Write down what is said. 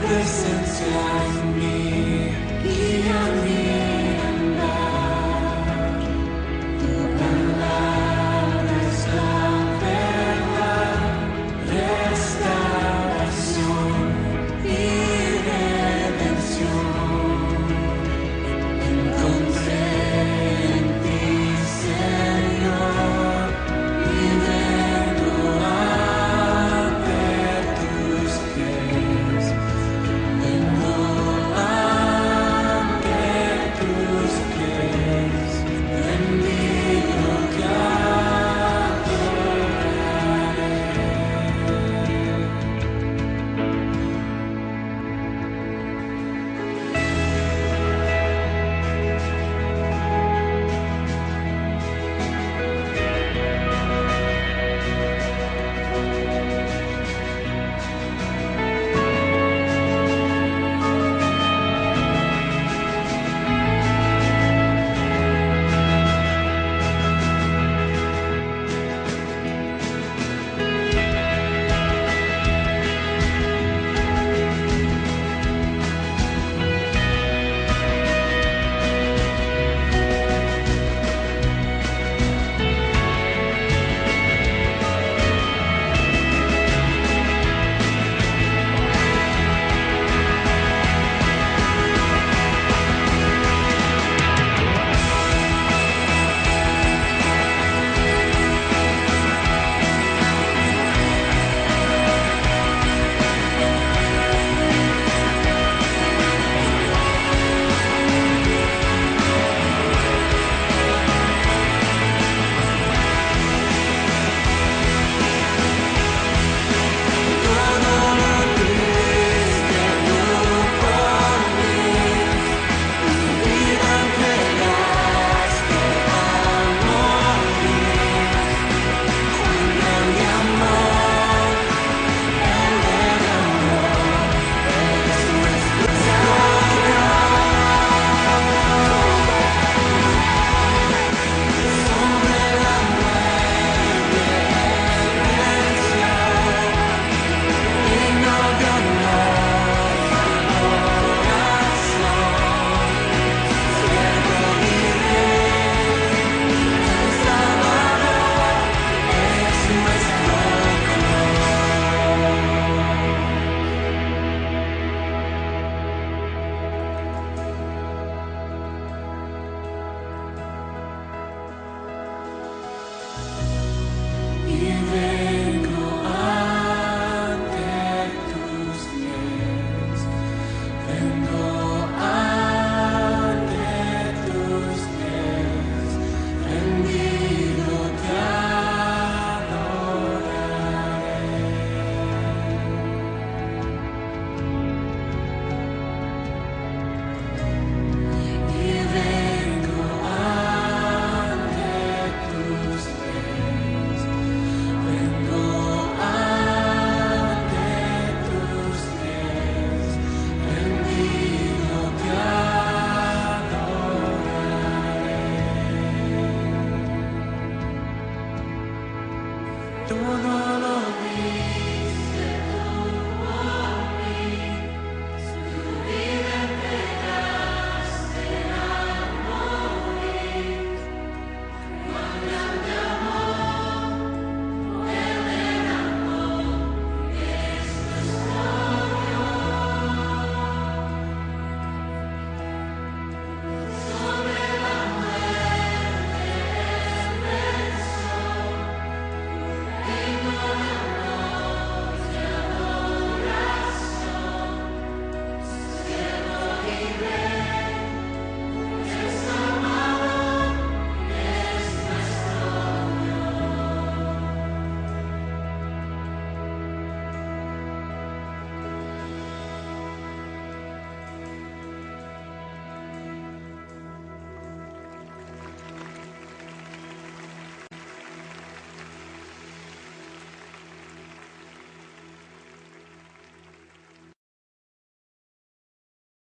glistens like me, Guía 多多。